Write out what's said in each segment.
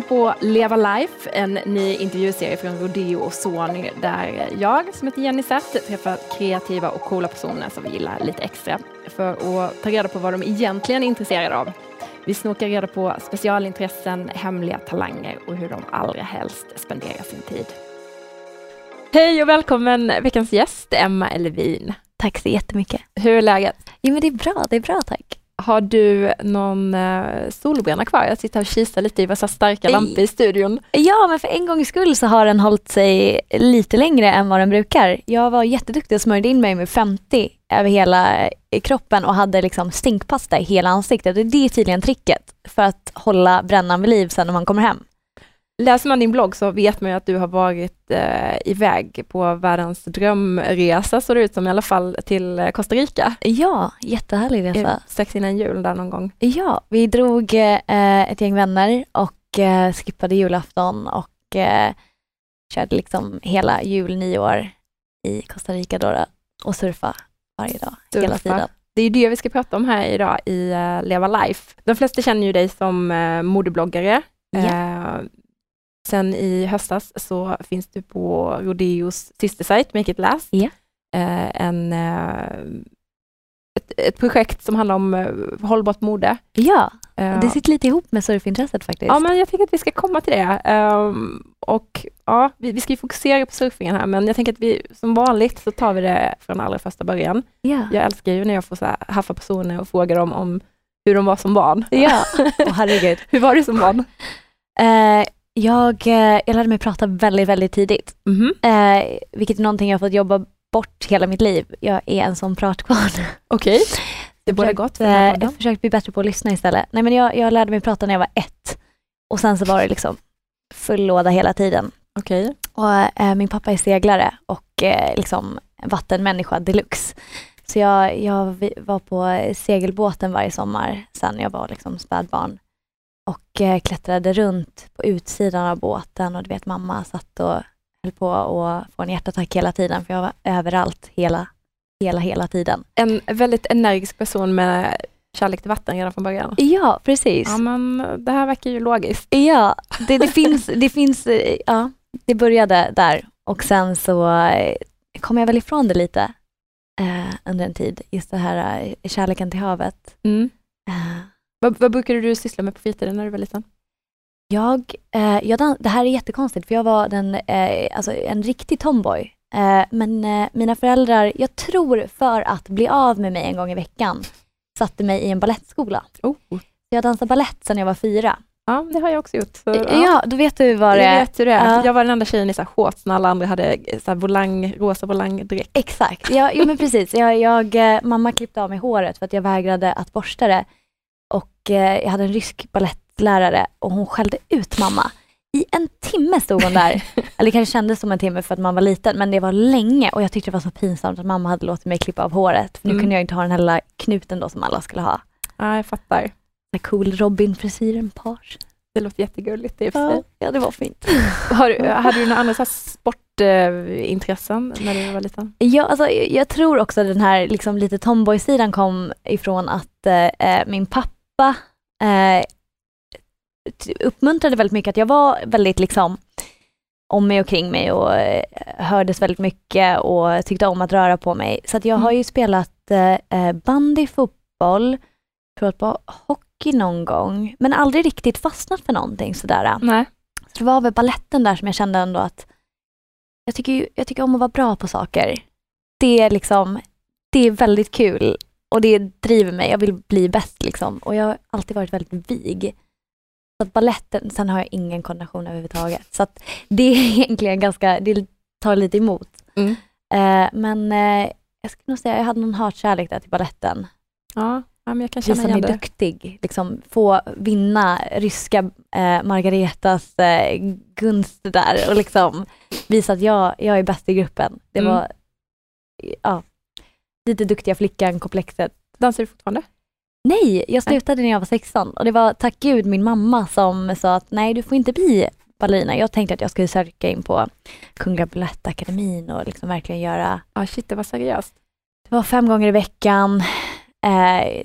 lyssnar på Leva Life, en ny intervjuserie från Rodeo och Sony där jag, som heter Jenny Zett, träffar kreativa och coola personer som vi gillar lite extra för att ta reda på vad de egentligen är intresserade av. Vi snokar reda på specialintressen, hemliga talanger och hur de allra helst spenderar sin tid. Hej och välkommen veckans gäst, Emma Elvin. Tack så jättemycket. Hur är läget? Jo men det är bra, det är bra tack. Har du någon uh, solbränna kvar? Jag sitter och kisar lite i våra starka lampor i studion. Ja, men för en gångs skull så har den hållit sig lite längre än vad den brukar. Jag var jätteduktig och smörjde in mig med 50 över hela eh, kroppen och hade liksom stinkpasta i hela ansiktet. Det är tydligen tricket för att hålla brännan vid liv sen när man kommer hem. Läser man din blogg så vet man ju att du har varit eh, iväg på världens drömresa, så det ut som i alla fall, till eh, Costa Rica. Ja, jättehärlig resa. Strax innan jul där någon gång. Ja, vi drog eh, ett gäng vänner och eh, skippade julafton och eh, körde liksom hela jul, nyår i Costa Rica då, och surfa varje dag, surfa. hela tiden. Det är det vi ska prata om här idag i uh, Leva Life. De flesta känner ju dig som uh, modebloggare. Yeah. Uh, Sen i höstas så finns du på Rodeos systersajt Make It Last. Yeah. en, eh, ett, ett, projekt som handlar om eh, hållbart mode. Ja, det sitter lite ihop med surfintresset faktiskt. Ja, men jag tänker att vi ska komma till det. Um, och ja, vi, vi ska fokusera på surfingen här, men jag tänker att vi som vanligt så tar vi det från allra första början. Yeah. Jag älskar ju när jag får så här, haffa personer och fråga dem om hur de var som barn. Ja, oh, herregud. hur var du som barn? Uh, jag, eh, jag lärde mig prata väldigt, väldigt tidigt. Mm -hmm. eh, vilket är någonting jag har fått jobba bort hela mitt liv. Jag är en sån pratkvarn. Okej, okay. det borde gott för eh, Jag har försökt bli bättre på att lyssna istället. Nej, men jag, jag lärde mig prata när jag var ett och sen så var det liksom full låda hela tiden. Okej. Okay. eh, min pappa är seglare och eh, liksom vattenmänniska deluxe. Så jag, jag var på segelbåten varje sommar sen jag var liksom spädbarn och eh, klättrade runt på utsidan av båten och du vet mamma satt och höll på att få en hjärtattack hela tiden för jag var överallt hela, hela, hela tiden. En väldigt energisk person med kärlek till vatten redan från början. Ja, precis. Ja, men det här verkar ju logiskt. Ja, det, det finns, det finns, ja, det började där och sen så eh, kom jag väl ifrån det lite eh, under en tid, just det här eh, kärleken till havet. Mm. Eh, vad, vad brukade du syssla med på fritiden när du var liten? Jag, eh, jag, det här är jättekonstigt för jag var den, eh, alltså en riktig tomboy. Eh, men eh, mina föräldrar, jag tror för att bli av med mig en gång i veckan, satte mig i en ballettskola. Oh. Jag dansade ballett sedan jag var fyra. Ja, det har jag också gjort. Så, ja. ja, då vet du vad det är. Jag vet hur det är. Ja. Jag var den enda tjejen i så shorts när alla andra hade så volang, rosa volangdräkt. Exakt, ja, jo, men precis. Jag, jag, eh, mamma klippte av mig håret för att jag vägrade att borsta det och eh, jag hade en rysk ballettlärare och hon skällde ut mamma. I en timme stod hon där. Eller kanske kändes som en timme för att man var liten, men det var länge och jag tyckte det var så pinsamt att mamma hade låtit mig klippa av håret. För nu mm. kunde jag inte ha den här lilla knuten då som alla skulle ha. Ja, jag fattar. Den cool Robin-frisyren, page. Det låter jättegulligt i och för sig. Ja, det var fint. Har, hade du några andra sportintressen när du var liten? Ja, alltså, jag tror också att den här liksom, lite tomboy-sidan kom ifrån att eh, min pappa pappa eh, uppmuntrade väldigt mycket att jag var väldigt liksom om mig och kring mig och eh, hördes väldigt mycket och tyckte om att röra på mig. Så att jag mm. har ju spelat eh, bandy, fotboll, provat på hockey någon gång, men aldrig riktigt fastnat för någonting sådär. Nej. Så det var väl balletten där som jag kände ändå att jag tycker, jag tycker om att vara bra på saker. Det är liksom, det är väldigt kul och det driver mig, jag vill bli bäst liksom. Och jag har alltid varit väldigt vig. Så att balletten, sen har jag ingen koordination överhuvudtaget. Så att det är egentligen ganska, det tar lite emot. Mm. Eh, men eh, jag skulle nog säga, jag hade någon hatkärlek där till balletten. Ja, ja men jag kan känna Visa mig duktig, liksom få vinna ryska eh, Margaretas eh, gunst där och liksom visa att jag, jag är bäst i gruppen. Det mm. var, ja, lite duktiga flickan-komplexet. Dansar du fortfarande? Nej, jag slutade när jag var 16 och det var tack gud min mamma som sa att nej du får inte bli ballerina. Jag tänkte att jag skulle söka in på Kungliga Balettakademin och liksom verkligen göra... Ja, ah, shit, det var seriöst. Det var fem gånger i veckan eh,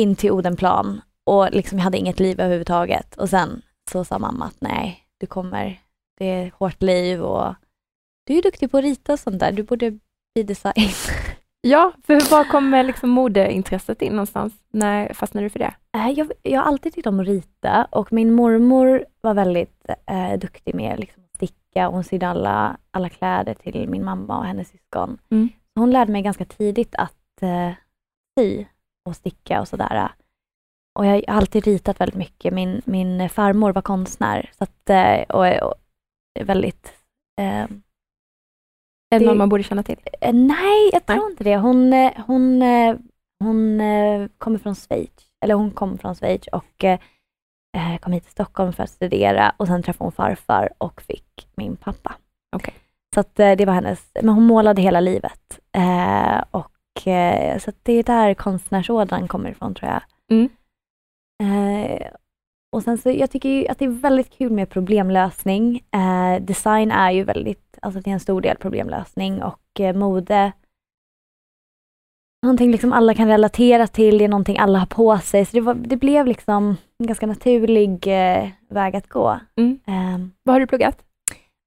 in till Odenplan och liksom jag hade inget liv överhuvudtaget och sen så sa mamma att nej, du kommer, det är hårt liv och du är duktig på att rita och sånt där, du borde bli design. Ja, för var kommer liksom modeintresset in någonstans? När fastnade du för det? Äh, Jag, jag har alltid tyckt om att rita och min mormor var väldigt eh, duktig med liksom, att sticka. Hon sydde alla, alla kläder till min mamma och hennes syskon. Mm. Hon lärde mig ganska tidigt att eh, sy och sticka och sådär. Och jag har alltid ritat väldigt mycket. Min, min farmor var konstnär så att, eh, och, och är väldigt eh, Är det någon man borde känna till? Eh, Nej, jag tror Nej. inte det. Hon, eh, hon, eh, hon kommer från Schweiz, eller hon kom från Schweiz och eh, kom hit till Stockholm för att studera och sen träffade hon farfar och fick min pappa. Okej. Så att det var hennes, men hon målade hela livet. Eh, och eh, så att det är där konstnärsådran kommer ifrån tror jag. Mm. Eh, och sen så, jag tycker ju att det är väldigt kul med problemlösning. Eh, design är ju väldigt, alltså det är en stor del problemlösning och eh, mode någonting liksom alla kan relatera till, det är någonting alla har på sig. Så det, var, det blev liksom en ganska naturlig eh, väg att gå. Mm. Eh, Vad har du pluggat?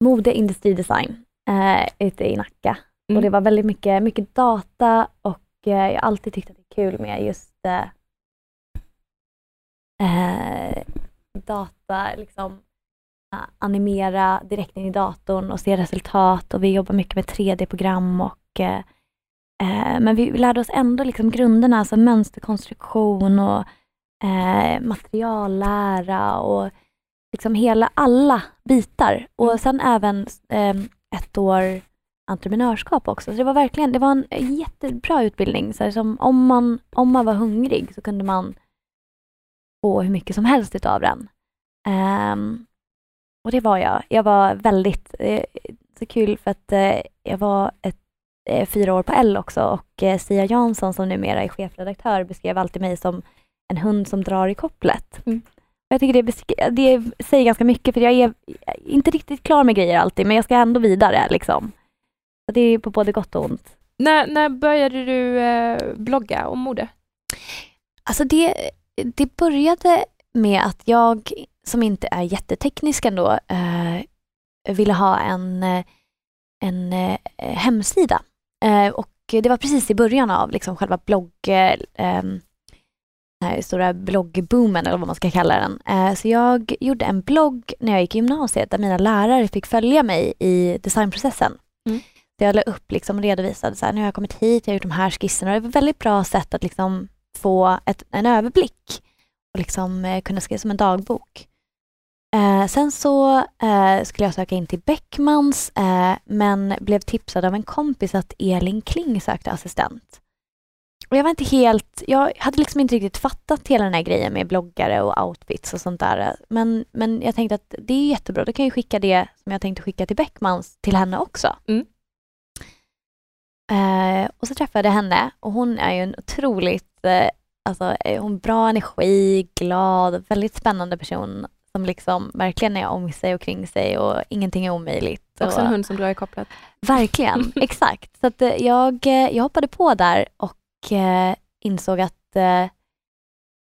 mode, industridesign eh, ute i Nacka. Mm. Och det var väldigt mycket, mycket data och eh, jag har alltid tyckt att det är kul med just eh, data, liksom animera direkt in i datorn och se resultat och vi jobbar mycket med 3D-program och eh, eh, men vi, vi lärde oss ändå liksom grunderna, alltså mönsterkonstruktion och eh, materiallära och liksom hela, alla bitar. Och sen även eh, ett år entreprenörskap också. Så det var verkligen, det var en jättebra utbildning. Så här, som om, man, om man var hungrig så kunde man få hur mycket som helst utav den. Ehm, och det var jag. Jag var väldigt, eh, så kul för att eh, jag var ett, eh, fyra år på L också och eh, Sia Jansson som numera är chefredaktör beskrev alltid mig som en hund som drar i kopplet. Mm. Jag tycker det, det säger ganska mycket för jag är inte riktigt klar med grejer alltid men jag ska ändå vidare liksom. Så det är på både gott och ont. När, när började du blogga om mode? Alltså det, det började med att jag, som inte är jätteteknisk ändå, eh, ville ha en, en eh, hemsida. Eh, och det var precis i början av liksom själva blogg, eh, den här stora bloggboomen eller vad man ska kalla den. Eh, så jag gjorde en blogg när jag gick i gymnasiet där mina lärare fick följa mig i designprocessen. Mm. Jag la upp liksom och redovisade så här, nu har jag kommit hit, jag har gjort de här skisserna. Det var ett väldigt bra sätt att liksom få ett, en överblick och liksom eh, kunna skriva som en dagbok. Eh, sen så eh, skulle jag söka in till Beckmans eh, men blev tipsad av en kompis att Elin Kling sökte assistent. Och jag var inte helt, jag hade liksom inte riktigt fattat hela den här grejen med bloggare och outfits och sånt där. Men, men jag tänkte att det är jättebra, då kan jag skicka det som jag tänkte skicka till Beckmans till henne också. Mm. Eh, och så träffade jag henne och hon är ju en otroligt, eh, alltså eh, hon har bra energi, glad, väldigt spännande person som liksom verkligen är om sig och kring sig och ingenting är omöjligt. Också och, en hund som drar i kopplet. Verkligen, exakt. Så att eh, jag, eh, jag hoppade på där och eh, insåg att eh,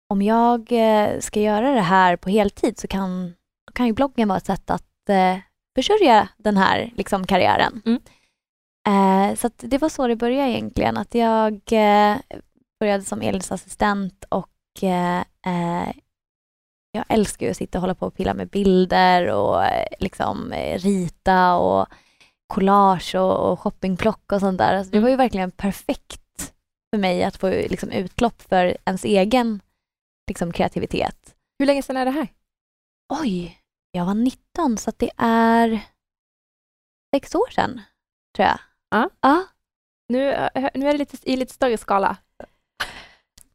om jag ska göra det här på heltid så kan, kan ju bloggen vara ett sätt att eh, försörja den här liksom, karriären. Mm. Eh, så det var så det började egentligen, att jag eh, började som Elins assistent och eh, eh, jag älskar ju att sitta och hålla på och pilla med bilder och eh, liksom eh, rita och collage och, och shoppingplock och sånt där. Alltså det Mm. var ju verkligen perfekt för mig att få liksom, utlopp för ens egen liksom, kreativitet. Hur länge sedan är det här? Oj, jag var 19 så det är sex år sedan, tror jag. Ja. ja. Nu, eh, nu är det lite, i lite större skala.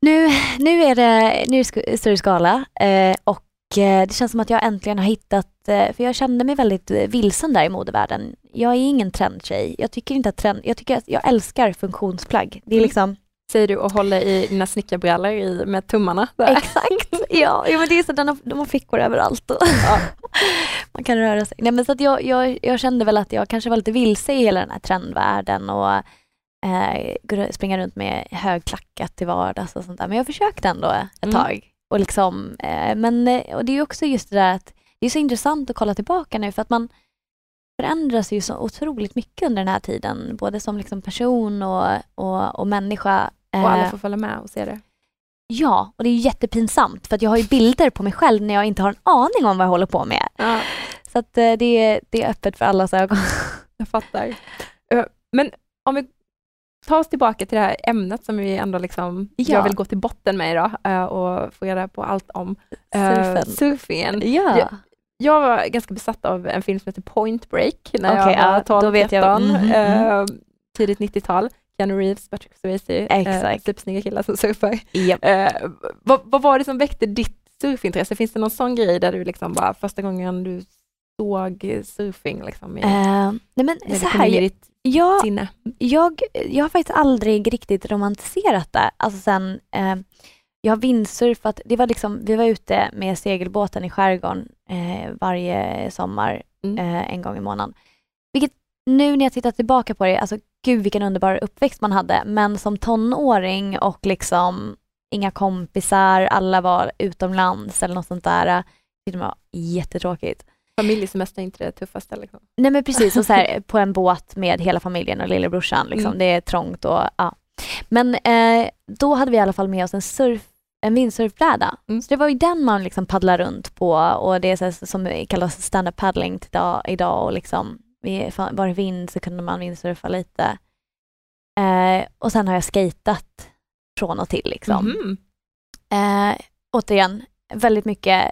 Nu, nu är det nu är det större skala eh, och eh, det känns som att jag äntligen har hittat, eh, för jag kände mig väldigt vilsen där i modevärlden. Jag är ingen trendtjej. Jag tycker inte att trend, jag tycker att jag älskar funktionsplagg. Det är Mm. liksom, Säger du och håller i dina snickarbrallor i, med tummarna. Där. exakt, ja, ja men det är så, den har, de har fickor överallt och man kan röra sig. Nej, men så att jag, jag, jag kände väl att jag kanske var lite vilse i hela den här trendvärlden och eh, springa runt med högklackat till vardags och sånt där. Men jag försökte ändå ett Mm. tag. Och liksom, eh, men, eh, och det är också just det där att det är så intressant att kolla tillbaka nu för att man förändras ju så otroligt mycket under den här tiden, både som liksom person och, och, och människa. Och alla Eh, får följa med och se det. Ja, och det är jättepinsamt för att jag har ju bilder på mig själv när jag inte har en aning om vad jag håller på med. Ja, Så att eh, det, är, det är öppet för allas ögon. jag fattar. Eh, Men om vi tar oss tillbaka till det här ämnet som vi ändå liksom, Ja. jag vill gå till botten med idag eh, och få reda på allt om Surfen. surfingen. Ja. Ja. Jag var ganska besatt av en film som heter Point Break när Okej, jag var ja, 12, då vet jag. 13, Mhm, eh, tidigt 90-tal. Keanu Reeves, Patrick Swayze, eh, Exakt. supersnygga killar som surfar. Japp. Eh, vad, vad var det som väckte ditt surfintresse? Finns det någon sån grej där du liksom bara första gången du såg surfing liksom i, Eh, nej men så här, ditt jag, sinne? jag, jag har faktiskt aldrig riktigt romantiserat det. Alltså sen, eh, jag har vindsurfat, det var liksom, vi var ute med segelbåten i skärgården eh, varje sommar Mm. eh, en gång i månaden. Nu när jag tittar tillbaka på det, alltså gud vilken underbar uppväxt man hade, men som tonåring och liksom inga kompisar, alla var utomlands eller något sånt där. eh, Det var jättetråkigt. Familjesemester är inte det tuffaste. Liksom. Nej men precis, och så här, på en båt med hela familjen och lillebrorsan. Liksom. Mm. Det är trångt och ja. Men eh, då hade vi i alla fall med oss en, surf, en windsurfbräda. Mm. Så det var ju den man liksom paddlar runt på och det är så här, som kallas stand-up paddling idag, idag och liksom var det vind så kunde man windsurfa lite. Eh, och sen har jag skatat från och till liksom. Mhm. Eh, återigen, väldigt mycket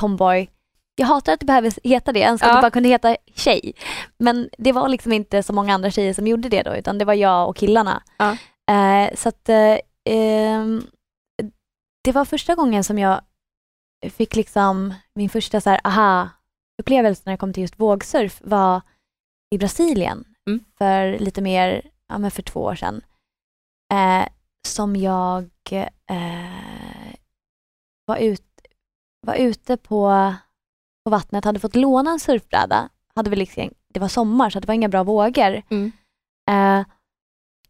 tomboy. Jag hatar att det behöver heta det, jag önskar att Ja. det bara kunde heta tjej. Men det var liksom inte så många andra tjejer som gjorde det då, utan det var jag och killarna. Ja. Eh, så att eh, ehm, det var första gången som jag fick liksom min första så här, aha-upplevelse när det kom till just vågsurf var i Brasilien Mm. för lite mer, ja men för två år sedan. Eh, som jag eh, var, ut, var ute på, på vattnet, hade fått låna en surfbräda. Hade väl liksom, det var sommar så det var inga bra vågor. Mm. Eh,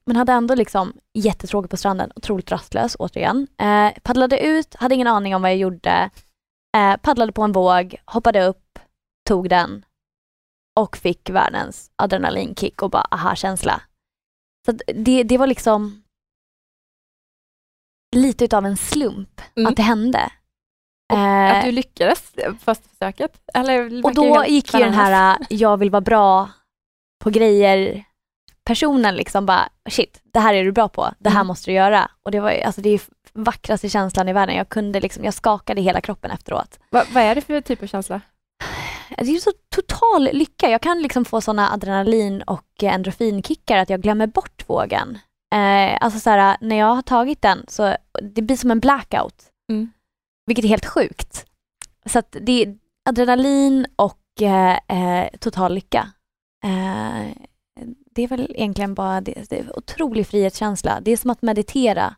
men hade ändå liksom jättetråkigt på stranden, otroligt rastlös återigen. Eh, paddlade ut, hade ingen aning om vad jag gjorde. Eh, paddlade på en våg, hoppade upp, tog den och fick världens adrenalinkick och bara aha-känsla. Så det, det var liksom lite utav en slump Mm. att det hände. Och Eh, Att du lyckades första försöket? Eller och då gick ju den här äh, jag vill vara bra på grejer personen liksom bara shit, det här är du bra på, det här Mm. måste du göra. Och det var alltså det är vackraste känslan i världen. Jag kunde liksom, jag skakade hela kroppen efteråt. Va, vad är det för typ av känsla? Det är så total lycka. Jag kan liksom få sådana adrenalin och endorfinkickar att jag glömmer bort vågen. Eh, alltså så här, när jag har tagit den så det blir som en blackout. Mm. Vilket är helt sjukt. Så att det är adrenalin och eh, eh, total lycka. Eh, det är väl egentligen bara det. det är otrolig frihetskänsla. Det är som att meditera.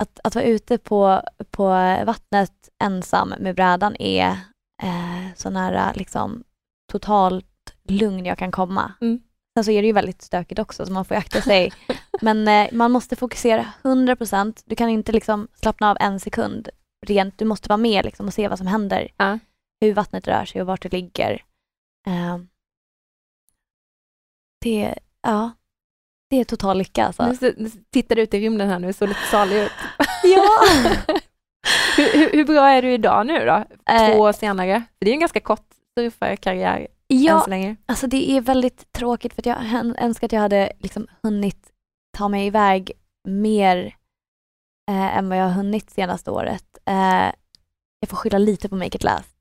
Att, att vara ute på, på vattnet ensam med brädan är eh, så nära liksom, totalt lugn jag kan komma. Mm. Sen så är det ju väldigt stökigt också så man får akta sig. Men eh, man måste fokusera 100%. Du kan inte liksom slappna av en sekund rent. Du måste vara med liksom, och se vad som händer. Ja. Hur vattnet rör sig och vart det ligger. Eh, det, ja, det är total lycka alltså. Nu tittar du ut i rymden här nu, så lite salig ut. Ja! hur, hur, hur bra är du idag nu då? Eh, Två år senare? Det är en ganska kort surfarkarriär än ja, så länge. Alltså det är väldigt tråkigt för att jag ön- önskar att jag hade liksom hunnit ta mig iväg mer eh, än vad jag har hunnit senaste året. Eh, jag får skylla lite på Make It Last.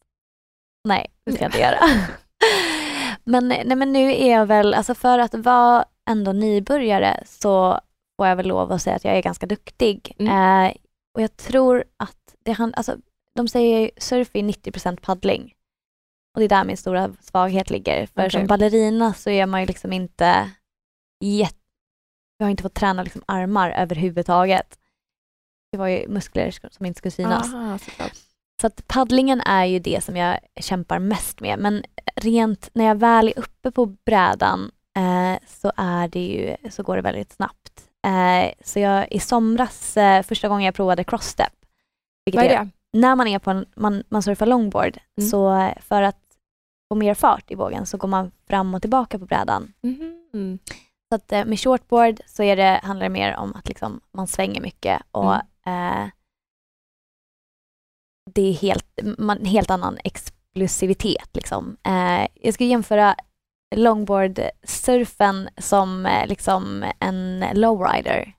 Nej, det ska jag inte göra. men, nej, men nu är jag väl, alltså för att vara ändå nybörjare så får jag väl lov att säga att jag är ganska duktig. Mm. Eh, och jag tror att det han, alltså, de säger surf är 90% paddling. Och det är där min stora svaghet ligger. För Okej. som ballerina så är man ju liksom inte jätte... Jag har inte fått träna liksom armar överhuvudtaget. Det var ju muskler som inte skulle synas. Aha. Så att paddlingen är ju det som jag kämpar mest med. Men rent när jag väl är uppe på brädan eh, så, är det ju, så går det väldigt snabbt. Eh, så jag i somras, eh, första gången jag provade crossstep. Vad är det? när man är på en, man, man surfar longboard, Mm. så för att få mer fart i vågen så går man fram och tillbaka på brädan. Mhm. Så att eh, med shortboard så är det, handlar det mer om att liksom, man svänger mycket och eh, det är helt, man, helt annan explosivitet. Liksom. Eh, jag ska jämföra longboard-surfen som eh, liksom en lowrider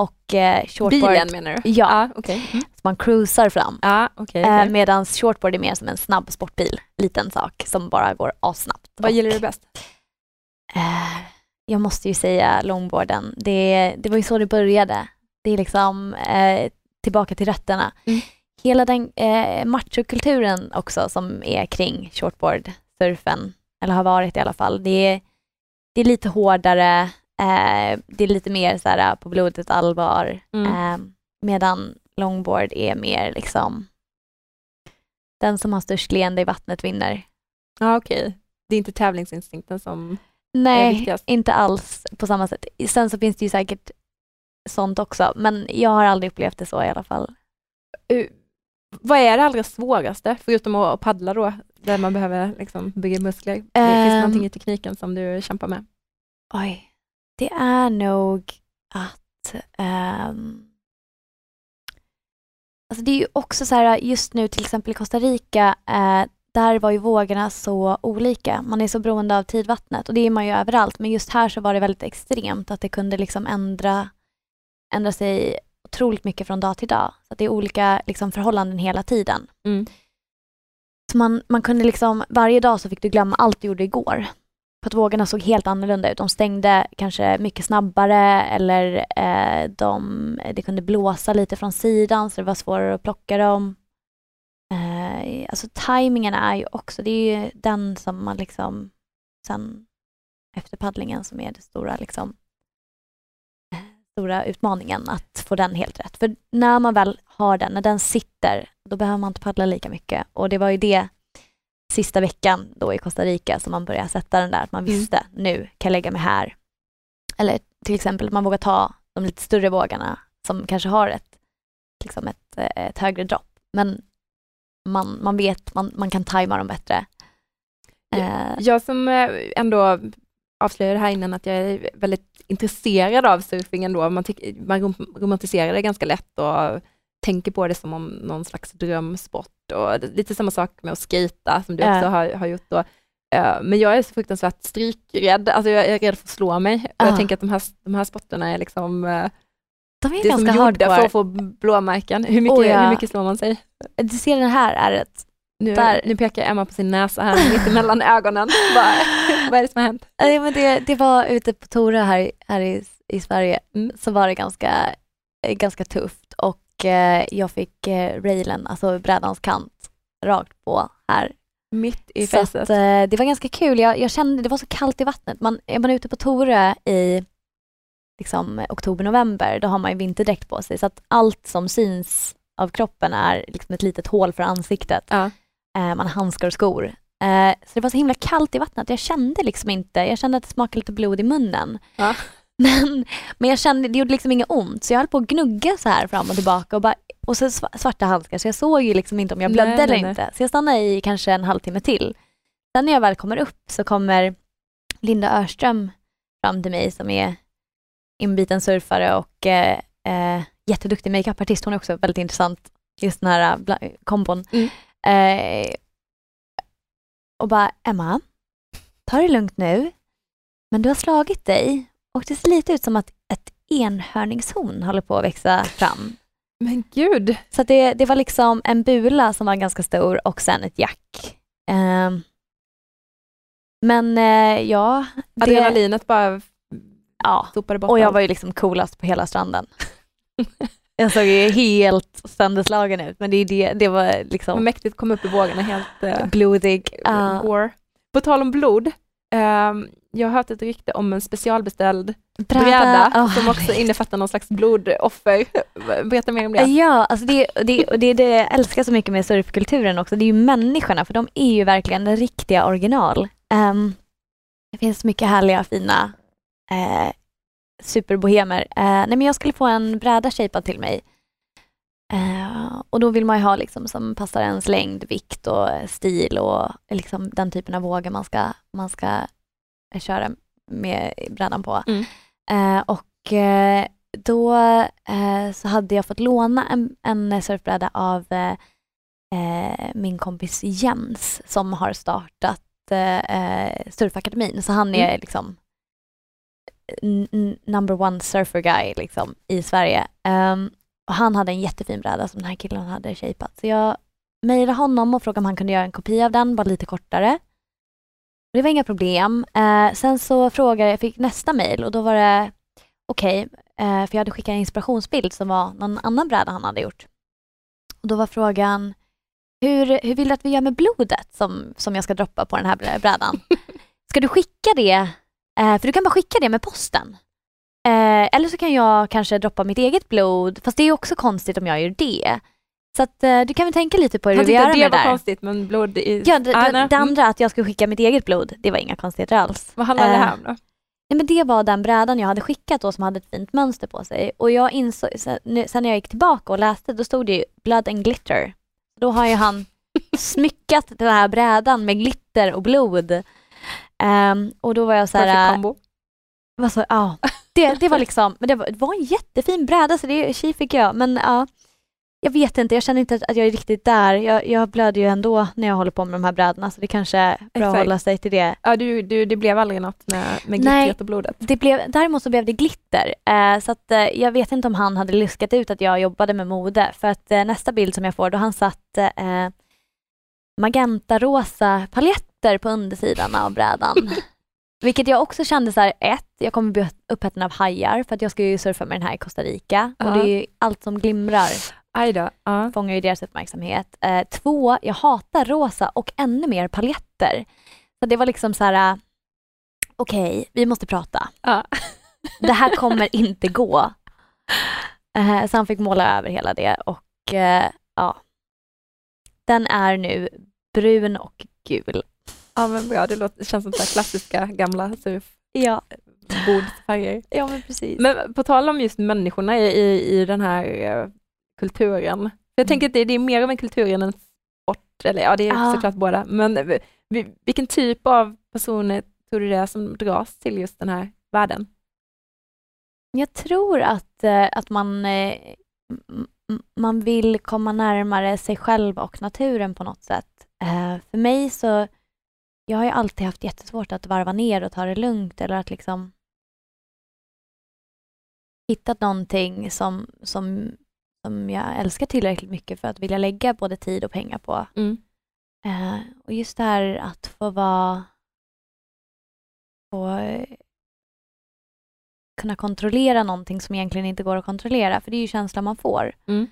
och eh, shortboard, Bilen menar du? Ja. ah, okej. Mm. som man cruisar fram. Ah, okej, Eh, okej. Medan shortboard är mer som en snabb sportbil, liten sak som bara går assnabbt. Vad Och, gillar du bäst? Eh, jag måste ju säga longboarden. Det, det var ju så det började. Det är liksom tillbaka till rötterna. Mm. Hela den eh, machokulturen också som är kring shortboard-surfen, eller har varit i alla fall, det är, det är lite hårdare, eh, det är lite mer så här, på blodet allvar, Mm. eh, medan longboard är mer liksom den som har störst leende i vattnet vinner. Ja, okej. Det är inte tävlingsinstinkten som är Nej, viktigast. inte alls på samma sätt. Sen så finns det ju säkert sånt också, men jag har aldrig upplevt det så i alla fall. Vad är det allra svåraste, förutom att paddla då, där man behöver liksom bygga muskler? Finns det Ehm. någonting i tekniken som du kämpar med? Oj. Det är nog att ehm, Alltså det är ju också så här just nu till exempel i Costa Rica, eh, där var ju vågorna så olika. Man är så beroende av tidvattnet och det är man ju överallt. Men just här så var det väldigt extremt att det kunde liksom ändra, ändra sig otroligt mycket från dag till dag. Så det är olika liksom, förhållanden hela tiden. Mm. Så man, man kunde liksom, varje dag så fick du glömma allt du gjorde igår. För att vågorna såg helt annorlunda ut. De stängde kanske mycket snabbare eller eh, de, det kunde blåsa lite från sidan så det var svårare att plocka dem. Eh, alltså tajmingen är ju också, det är ju den som man liksom sen efter paddlingen som är det stora liksom stora utmaningen att få den helt rätt. För när man väl har den, när den sitter, då behöver man inte paddla lika mycket. Och det var ju det sista veckan då i Costa Rica som man började sätta den där, att man Mm. visste nu kan jag lägga mig här. Eller till exempel att man vågar ta de lite större vågarna som kanske har ett, liksom ett, eh, ett högre dropp. Men man, man vet, man, man kan tajma dem bättre. Eh, Jag som eh, ändå avslöjade här innan att jag är väldigt intresserad av surfing ändå. Man, man rom- romantiserar det ganska lätt och tänker på det som om någon slags drömsport. Och lite samma sak med att skata som du också har, har gjort. Då. Eh, Men jag är så fruktansvärt strykrädd, alltså jag är rädd för att slå mig. Ah. jag tänker att de här, de här sporterna är liksom eh, de är det är som ganska gjorda för att få blåmärken. Hur mycket, Oh, ja. hur mycket slår man sig? Du ser den här är ett Nu, Där. nu pekar Emma på sin näsa här mitt emellan ögonen. Bara, vad är det som har hänt? Nej, men det, det var ute på Tora här, här i, i Sverige Mm. så var det ganska, eh, ganska tufft och eh, jag fick eh, railen, alltså brädans kant, rakt på här. Mitt i så att, eh, det var ganska kul. Jag, jag kände, det var så kallt i vattnet. Man, är man ute på Torö i liksom, oktober, november, då har man ju vinterdräkt på sig så att allt som syns av kroppen är liksom ett litet hål för ansiktet. Ja. Eh, man har handskar och skor. Eh, så det var så himla kallt i vattnet. Jag kände liksom inte, jag kände att det smakade lite blod i munnen. Ja. Men, men jag kände, det gjorde liksom inget ont så jag höll på att gnugga så här fram och tillbaka och, bara, och så sva- svarta handskar så jag såg ju liksom inte om jag blödde Nej, eller nej, inte. Så jag stannade i kanske en halvtimme till. Sen när jag väl kommer upp så kommer Linda Örström fram till mig som är inbiten surfare och eh, eh, jätteduktig makeupartist. Hon är också väldigt intressant, just den här bla- kombon. Mm. Eh, och bara, Emma, ta det lugnt nu. Men du har slagit dig och det ser lite ut som att ett enhörningshorn håller på att växa fram. Men gud, Så det, det var liksom en bula som var ganska stor och sen ett jack. Ehm, men eh, ja, det, adrenalinet bara ja, sopade bort och jag allt. var ju liksom coolast på hela stranden. jag såg ju helt sönderslagen ut men det, är det, det var liksom mäktigt kom upp i vågorna helt eh, blodig. Gore. På tal om blod, ehm, jag har hört ett rykte om en specialbeställd bräda Åh, som också herregud. innefattar någon slags blodoffer. Berätta mer om det. Ja, alltså det, det, och det det jag älskar så mycket med surfkulturen också. Det är ju människorna, för de är ju verkligen riktiga original. Ehm, det finns mycket härliga, fina eh, superbohemer. Eh, nej, men jag skulle få en bräda shapad till mig. Eh, och då vill man ju ha liksom som passar ens längd, vikt och stil och liksom den typen av vågor man ska, man ska köra med brädan på. Mm. Eh, och eh, då eh, så hade jag fått låna en, en surfbräda av eh, min kompis Jens som har startat eh, Surfakademin. Så han är Mm. liksom number one surfer guy liksom, i Sverige. Ehm, och han hade en jättefin bräda som den här killen hade shapat. Så jag mejlade honom och frågade om han kunde göra en kopia av den, bara lite kortare. Det var inga problem. Eh, sen så frågade jag, fick nästa mejl och då var det okej, eh, för jag hade skickat en inspirationsbild som var någon annan bräda han hade gjort. Och då var frågan, hur, hur vill du att vi gör med blodet som, som jag ska droppa på den här brä- brädan? Ska du skicka det, för du kan bara skicka det med posten. Eh, eller så kan jag kanske droppa mitt eget blod, fast det är också konstigt om jag gör det. Så att, eh, du kan väl tänka lite på hur Han du vill tyckte göra att det med det var där. konstigt men blod i... Ja, det, Ah, det, Mm. andra att jag skulle skicka mitt eget blod, det var inga konstigheter alls. Vad handlar det här Eh, om då? Nej, men det var den brädan jag hade skickat då som hade ett fint mönster på sig. Och jag insåg, sen när jag gick tillbaka och läste, då stod det ju blood and glitter. Då har ju han smyckat den här brädan med glitter och blod. Ehm, och då var jag så här, combo. vad så, ja, det, det var liksom, men det var, det var en jättefin bräda så det tji fick jag. Men ja, jag vet inte, jag känner inte att, att jag är riktigt där. Jag, jag blöder ju ändå när jag håller på med de här brädorna så det kanske är bra att Exakt. hålla sig till det. Ja, du, du, det blev aldrig något med, med glittret och blodet? Det blev, däremot så blev det glitter. Eh, så att, eh, jag vet inte om han hade luskat ut att jag jobbade med mode. För att eh, nästa bild som jag får, då han satt eh, magentarosa paljetter på undersidan av brädan. Vilket jag också kände så här, ett, jag kommer bli uppäten av hajar för att jag ska ju surfa med den här i Costa Rica. Och Ja. det är ju allt som glimrar Aj då. Ja. fångar ju deras uppmärksamhet. Eh, två, jag hatar rosa och ännu mer paljetter. Så det var liksom så här, eh, okej, vi måste prata. Ja. Det här kommer inte gå. Eh, så han fick måla över hela det och eh, ja. Den är nu brun och gul. Ja, men bra. Det, låter, det känns som så klassiska gamla Ja, surfbordsfärger. ja men precis. Men på tal om just människorna i, i, i den här eh, kulturen. Jag tänker att det, det är mer av en kultur än en sport, eller ja det är Ja. såklart båda. Men vi- vilken typ av personer tror du det är som dras till just den här världen? Jag tror att, eh, att man, eh, man vill komma närmare sig själv och naturen på något sätt. För mig så, jag har ju alltid haft jättesvårt att varva ner och ta det lugnt eller att liksom hitta någonting som, som, som jag älskar tillräckligt mycket för att vilja lägga både tid och pengar på. Mm. Eh, och just det här att få vara... Få kunna kontrollera någonting som egentligen inte går att kontrollera, för det är ju känslan man får. Mm.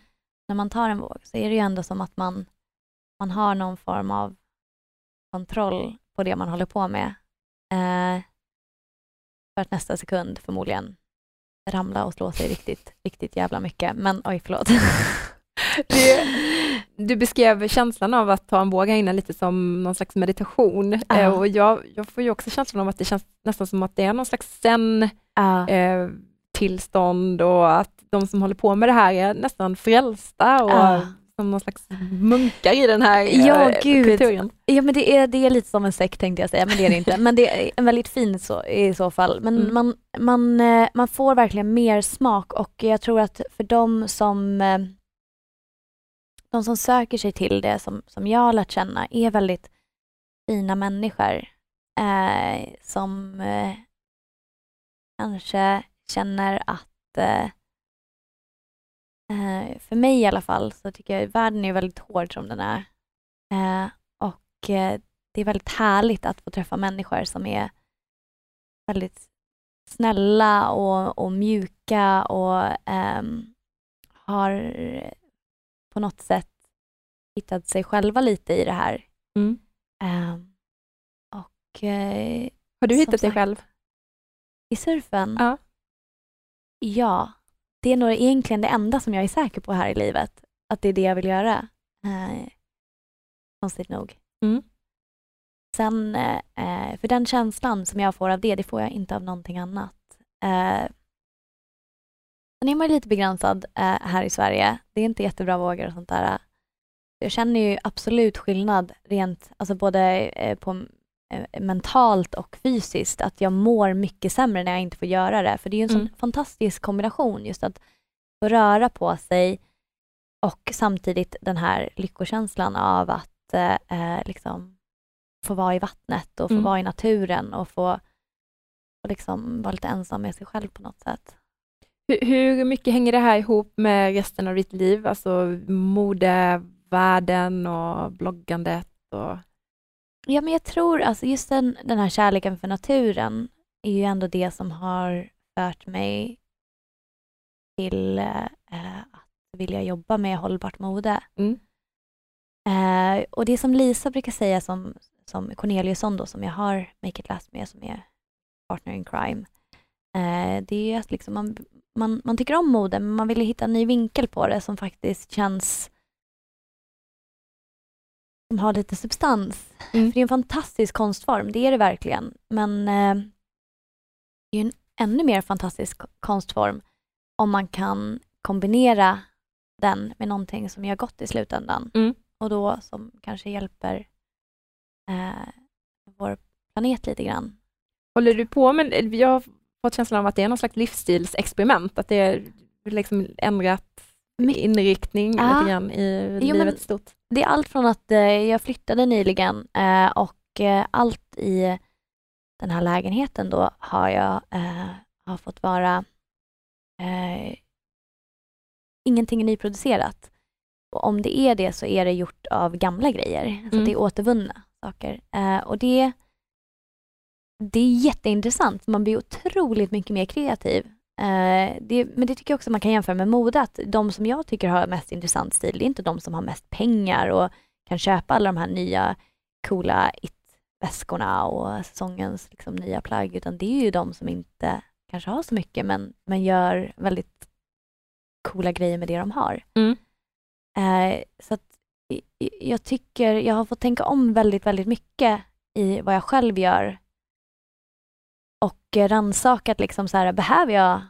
När man tar en våg så är det ju ändå som att man, man har någon form av kontroll på det man håller på med. Eh, för att nästa sekund förmodligen ramla och slå sig riktigt, riktigt jävla mycket. Men oj, förlåt. Det, du beskrev känslan av att ta en här inne lite som någon slags meditation. Ja. Eh, och jag, jag får ju också känslan av att det känns nästan som att det är någon slags zen Ja. eh, tillstånd och att de som håller på med det här är nästan frälsta och Ja. Som någon slags munkar i den här eh, Ja, gud. kulturen. Ja men det är, det är lite som en sekt tänkte jag säga, men det är det inte. Men det är en väldigt fin så, i så fall. Men Mm. man, man, eh, man får verkligen mer smak och jag tror att för de som eh, de som söker sig till det som, som jag har lärt känna är väldigt fina människor eh, som eh, kanske känner att eh, för mig i alla fall så tycker jag världen är väldigt hård som den är. Eh, och eh, det är väldigt härligt att få träffa människor som är väldigt snälla och, och mjuka och ehm, har på något sätt hittat sig själva lite i det här. Mm. Ehm, och eh, Har du hittat dig själv? i surfen, Ja. ja, det är nog egentligen det enda som jag är säker på här i livet. Att det är det jag vill göra. Eh, konstigt nog. Mm. Sen, eh, för den känslan som jag får av det, det får jag inte av någonting annat. Eh, sen är man lite begränsad eh, här i Sverige. Det är inte jättebra vågor och sånt där. Jag känner ju absolut skillnad rent, alltså både eh, på mentalt och fysiskt, att jag mår mycket sämre när jag inte får göra det. För det är ju en Mm. sån fantastisk kombination, just att få röra på sig och samtidigt den här lyckokänslan av att eh, eh, liksom få vara i vattnet och få Mm. vara i naturen och få och liksom vara lite ensam med sig själv på något sätt. Hur, hur mycket hänger det här ihop med resten av ditt liv? Alltså modevärlden och bloggandet och... Ja, men jag tror alltså just den, den här kärleken för naturen är ju ändå det som har fört mig till eh, att vilja jobba med hållbart mode. Mm. Eh, och det som Lisa brukar säga som, som Corneliusson då, som jag har Make It Last med, som är partner in crime, eh, det är ju att liksom man, man, man tycker om mode, men man vill hitta en ny vinkel på det som faktiskt känns som har lite substans. Mm. För det är en fantastisk konstform, det är det verkligen. Men eh, det är ju en ännu mer fantastisk konstform om man kan kombinera den med någonting som gör gott i slutändan. Mm. Och då som kanske hjälper eh, vår planet lite grann. Håller du på med, jag har fått känslan av att det är någon slags livsstilsexperiment, att det är liksom ändrat inriktning Ja. lite grann i Jo, livet stort. Det är allt från att eh, jag flyttade nyligen eh, och eh, allt i den här lägenheten då har jag har fått vara ingenting är nyproducerat. Och om det är det så är det gjort av gamla grejer, så Mm. det är återvunna saker. Och det, det är jätteintressant, man blir otroligt mycket mer kreativ. Eh, det, men det tycker jag också man kan jämföra med mode, att de som jag tycker har mest intressant stil, det är inte de som har mest pengar och kan köpa alla de här nya coola it-väskorna och säsongens liksom, nya plagg, utan det är ju de som inte kanske har så mycket, men, men gör väldigt coola grejer med det de har. Mm. Eh, så att jag tycker, jag har fått tänka om väldigt, väldigt mycket i vad jag själv gör och eh, rannsakat liksom så här, behöver jag,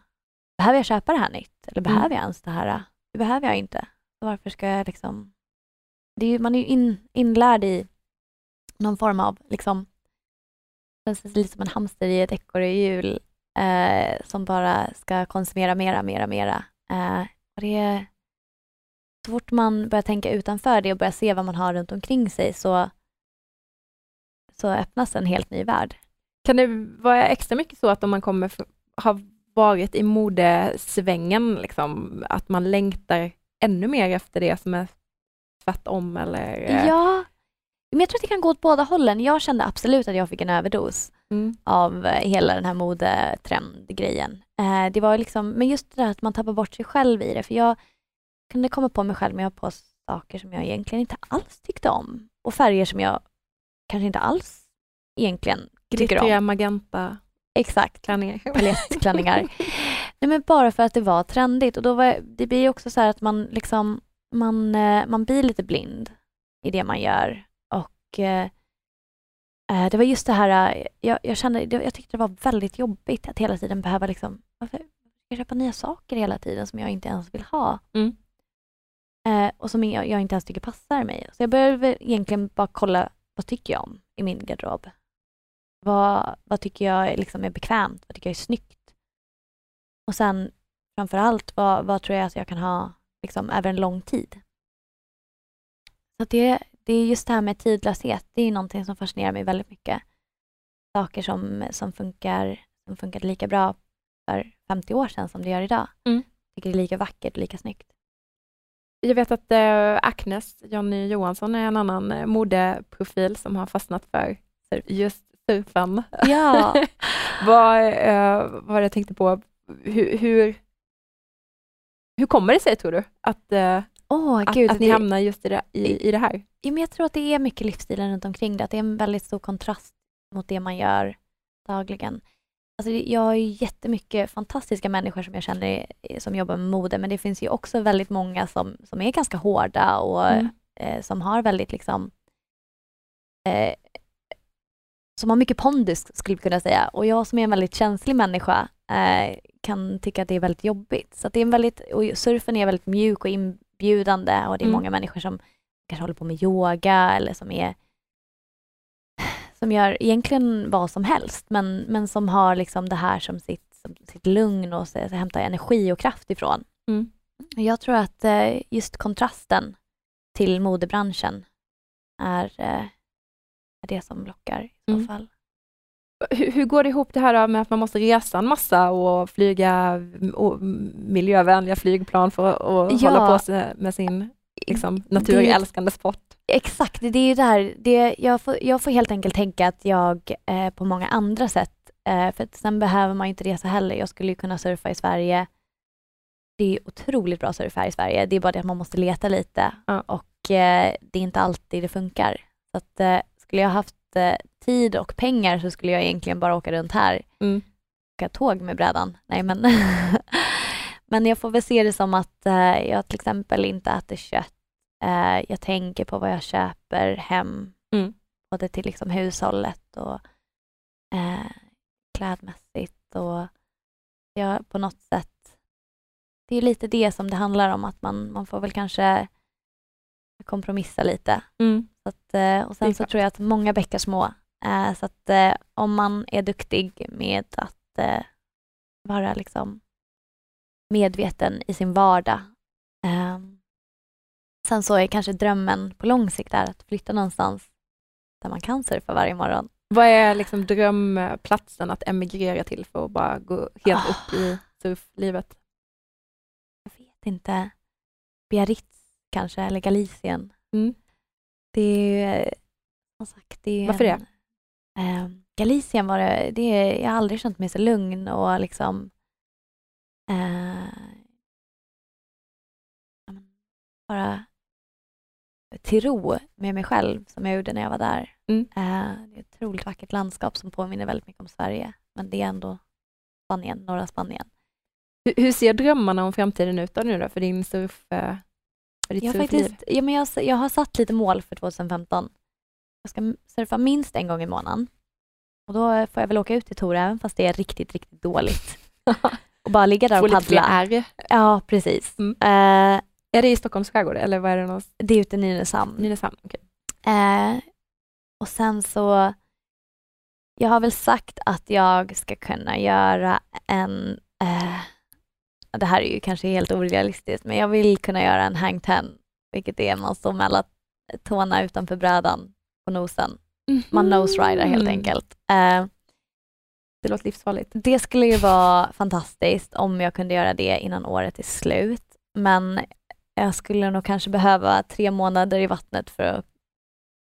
behöver jag köpa det här nytt? Eller Mm. behöver jag ens det här? Det behöver jag inte. Varför ska jag liksom... Är ju, man är ju in, inlärd i någon form av, liksom, känns lite som en hamster i ett ekorrhjul eh, som bara ska konsumera mera, mera, mera. Eh, och det är, så fort man börjar tänka utanför det och börjar se vad man har runt omkring sig så, så öppnas en helt ny värld. Kan det vara extra mycket så att om man kommer har varit i modesvängen, liksom, att man längtar ännu mer efter det som är tvärtom eller? eh, Ja, men jag tror att det kan gå åt båda hållen. Jag kände absolut att jag fick en överdos Mm. av eh, hela den här modetrendgrejen. Eh, det var liksom, men just det där att man tappar bort sig själv i det, för jag kunde komma på mig själv med att ha på saker som jag egentligen inte alls tyckte om och färger som jag kanske inte alls egentligen. Glittriga magenta Exakt. klänningar. palettklänningar. Nej, men bara för att det var trendigt och då var, det blir också så här att man liksom man, eh, man blir lite blind i det man gör och eh, eh, det var just det här, eh, jag, jag kände, jag tyckte det var väldigt jobbigt att hela tiden behöva liksom, varför ska jag köpa nya saker hela tiden som jag inte ens vill ha? Mm. Eh, och som jag, jag inte ens tycker passar mig. Så jag började egentligen bara kolla, vad tycker jag om i min garderob? Vad, vad tycker jag liksom är bekvämt? Vad tycker jag är snyggt? Och sen framför allt, vad, vad tror jag att jag kan ha liksom, över en lång tid? Så det, det är just det här med tidlöshet, det är någonting som fascinerar mig väldigt mycket. Saker som, som, funkar, som funkade lika bra för 50 år sedan som det gör idag. Mm. Tycker det är lika vackert och lika snyggt. Jag vet att eh, Acnes, Jonny Johansson, är en annan eh, modeprofil som har fastnat för just surfen. Ja. vad, eh, vad jag tänkte på? Hur, hur, hur kommer det sig, tror du, att, eh, Åh, att, gud. att ni det- hamnar just i det, i, i det här? Ja, men jag tror att det är mycket livsstilen runt omkring det. Att det är en väldigt stor kontrast mot det man gör dagligen. Alltså, jag har ju jättemycket fantastiska människor som jag känner som jobbar med mode, men det finns ju också väldigt många som, som är ganska hårda och Mm. eh, som har väldigt liksom eh, som har mycket pondus skulle vi kunna säga. Och jag som är en väldigt känslig människa eh, kan tycka att det är väldigt jobbigt. Så det är en väldigt, och surfen är väldigt mjuk och inbjudande och det är Mm. många människor som kanske håller på med yoga eller som är som gör egentligen vad som helst men, men som har liksom det här som sitt, som sitt lugn och så, så hämtar energi och kraft ifrån. Mm. Jag tror att eh, just kontrasten till modebranschen är, eh, är det som lockar i så Mm. fall. Hur, hur går det ihop det här med att man måste resa en massa och flyga och miljövänliga flygplan för att Ja. hålla på sig med sin liksom, naturälskande sport? Exakt, det är ju det här, det, jag, får, jag får helt enkelt tänka att jag eh, på många andra sätt, eh, för sen behöver man inte resa heller. Jag skulle kunna surfa i Sverige. Det är otroligt bra surf här i Sverige, det är bara det att man måste leta lite Ja. och eh, det är inte alltid det funkar. Så att, eh, skulle jag haft eh, tid och pengar så skulle jag egentligen bara åka runt här. Mm. Åka tåg med brädan. Nej men, men jag får väl se det som att eh, jag till exempel inte äter kött Eh, jag tänker på vad jag köper hem, Mm. både till liksom hushållet och eh, klädmässigt. Och jag på något sätt, det är lite det som det handlar om, att man, man får väl kanske kompromissa lite. Mm. Så att, eh, och sen så klart. tror jag att många bäckar små. Eh, så att eh, om man är duktig med att vara liksom medveten i sin vardag. Eh, sen så är kanske drömmen på lång sikt är att flytta någonstans där man kan surfa varje morgon. Vad är liksom drömplatsen att emigrera till för att bara gå helt Ah. upp i surflivet? Jag vet inte. Biarritz kanske, eller Galicien. Mm. Det är som sagt, det är Varför det? en, Eh, Galicien var det, det är, jag har aldrig känt mig så lugn och liksom eh, bara till ro med mig själv som jag gjorde när jag var där. Mm. Eh, det är ett otroligt vackert landskap som påminner väldigt mycket om Sverige men det är ändå Spanien, norra Spanien. Hur, hur ser drömmarna om framtiden ut då nu då för din surf, eh, för ditt Jag surfliv? faktiskt, ja, men jag, jag har satt lite mål för 2015. Jag ska surfa minst en gång i månaden. Och då får jag väl åka ut till Tor även fast det är riktigt, riktigt dåligt. Och bara ligga där och paddla. Ja, precis. Mm. Eh, Är det i Stockholms skärgård eller vad är det någonstans? det är ute i Nynäshamn. Nynäshamn? Okej. Eh, och sen så, jag har väl sagt att jag ska kunna göra en, det här är ju kanske helt orealistiskt, men jag vill kunna göra en hang ten, vilket är man står mellan tårna utanför brädan på nosen. Man nose rider helt Mhm. enkelt. Eh, Det låter livsfarligt. det skulle ju vara fantastiskt om jag kunde göra det innan året är slut, men jag skulle nog kanske behöva tre månader i vattnet för att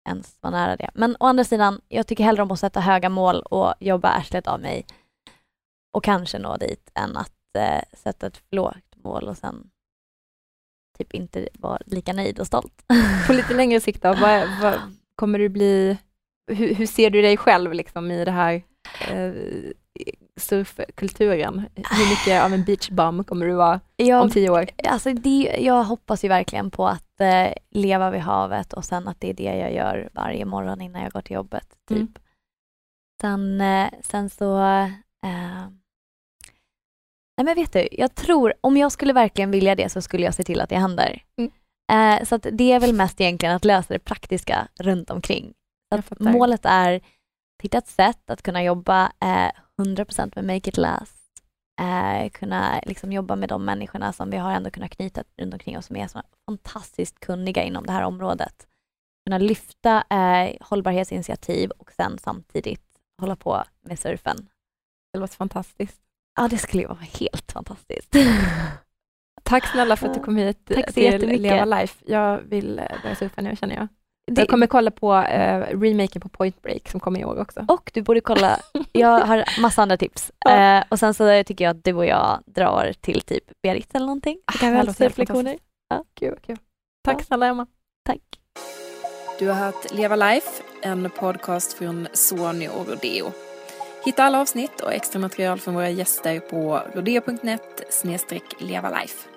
ens vara nära det. Men å andra sidan, jag tycker hellre om att sätta höga mål och jobba arslet av mig och kanske nå dit än att eh, sätta ett för lågt mål och sen typ inte vara lika nöjd och stolt. På lite längre sikt då, vad, vad kommer du bli, hur, hur ser du dig själv liksom i det här eh, surfkulturen? Hur mycket av en beachbum kommer du vara om Jag, tio år? alltså det, jag hoppas ju verkligen på att eh, leva vid havet och sen att det är det jag gör varje morgon innan jag går till jobbet. Typ. Mm. Sen, eh, sen så... Eh, nej men vet du, jag tror om jag skulle verkligen vilja det så skulle jag se till att det händer. Mm. Eh, så att det är väl mest egentligen att lösa det praktiska runt omkring. Att målet är att hitta ett sätt att kunna jobba eh, 100% med Make It Last. Eh, kunna liksom jobba med de människorna som vi har ändå kunnat knyta runt omkring oss som är så fantastiskt kunniga inom det här området. Kunna lyfta eh, hållbarhetsinitiativ och sen samtidigt hålla på med surfen. Det låter fantastiskt. Ja, det skulle ju vara helt fantastiskt. Tack snälla för att du kom hit Tack så till. Leva Life. Jag vill eh, börja surfa nu känner jag. Det- Jag kommer kolla på eh, remaken på Point Break som kommer i år också. Och du borde kolla, jag har massa andra tips. Ja. Eh, och sen så tycker jag att du och jag drar till typ Biarritz eller någonting. Så kan vi det ha låter helt surflektioner. fantastiskt. Ja. Kul, kul. Tack Ja. snälla Emma. Tack. Du har hört Leva Life, en podcast från Sony och Rodeo. Hitta alla avsnitt och extra material från våra gäster på rodeo.net levalife.